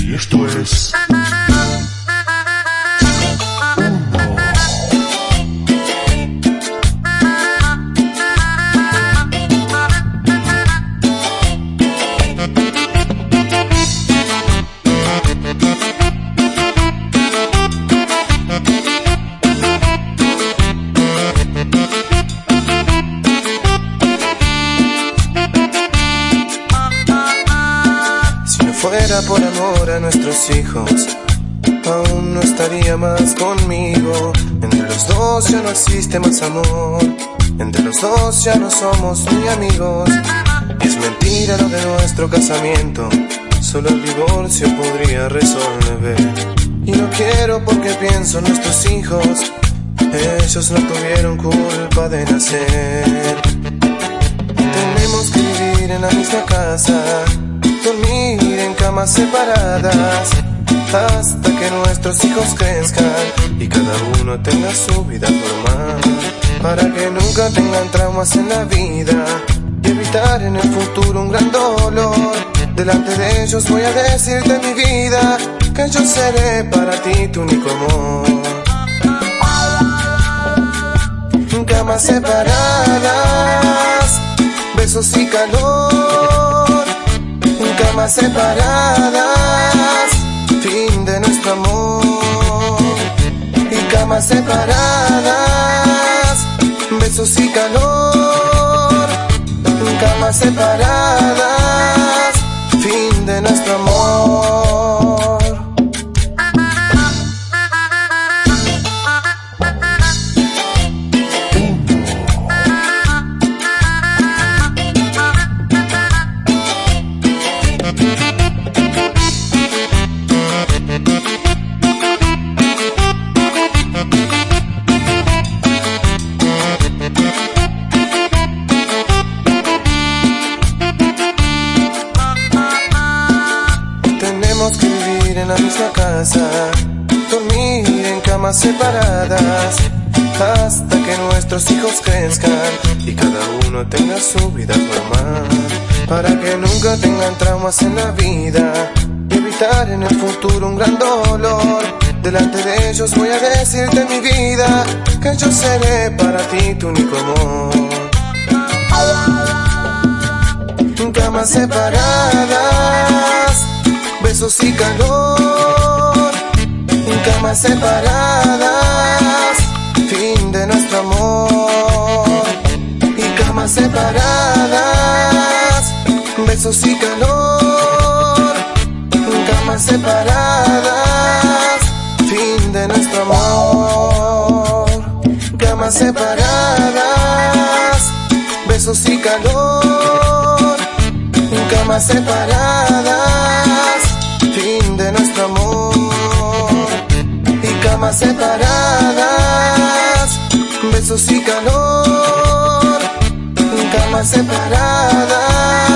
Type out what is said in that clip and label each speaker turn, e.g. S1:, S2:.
S1: Y esto es...
S2: Fuera por amor a nuestros hijos, aún no estaría más conmigo. Entre los dos ya no existe más amor. Entre los dos ya no somos ni amigos. Es mentira lo de nuestro casamiento. Solo el divorcio podría resolver. Y no quiero porque pienso en nuestros hijos. Ellos no tuvieron culpa de nacer. Tenemos que vivir en la misma casa, dormir en camas separadas, hasta que nuestros hijos crezcan y cada uno tenga su vida normal, para que nunca tengan traumas en la vida y evitar en el futuro un gran dolor. Delante de ellos voy a decirte mi vida, que yo seré para ti tu único amor. Camas separadas, besos y calor. Camas separadas, fin de nuestro amor. Y camas separadas, besos y calor. Camas separadas, la misma casa, dormir en camas separadas, hasta que nuestros hijos crezcan y cada uno tenga su vida normal, para que nunca tengan traumas en la vida y evitar en el futuro un gran dolor. Delante de ellos voy a decirte mi vida, que yo seré para ti tu único amor. Camas separadas, besos y calor. Camas separadas, fin de nuestro amor. Y camas separadas, besos y calor. Camas separadas, fin de nuestro amor. Camas separadas, besos y calor. Camas separadas, camas separadas, besos y calor. Camas separadas,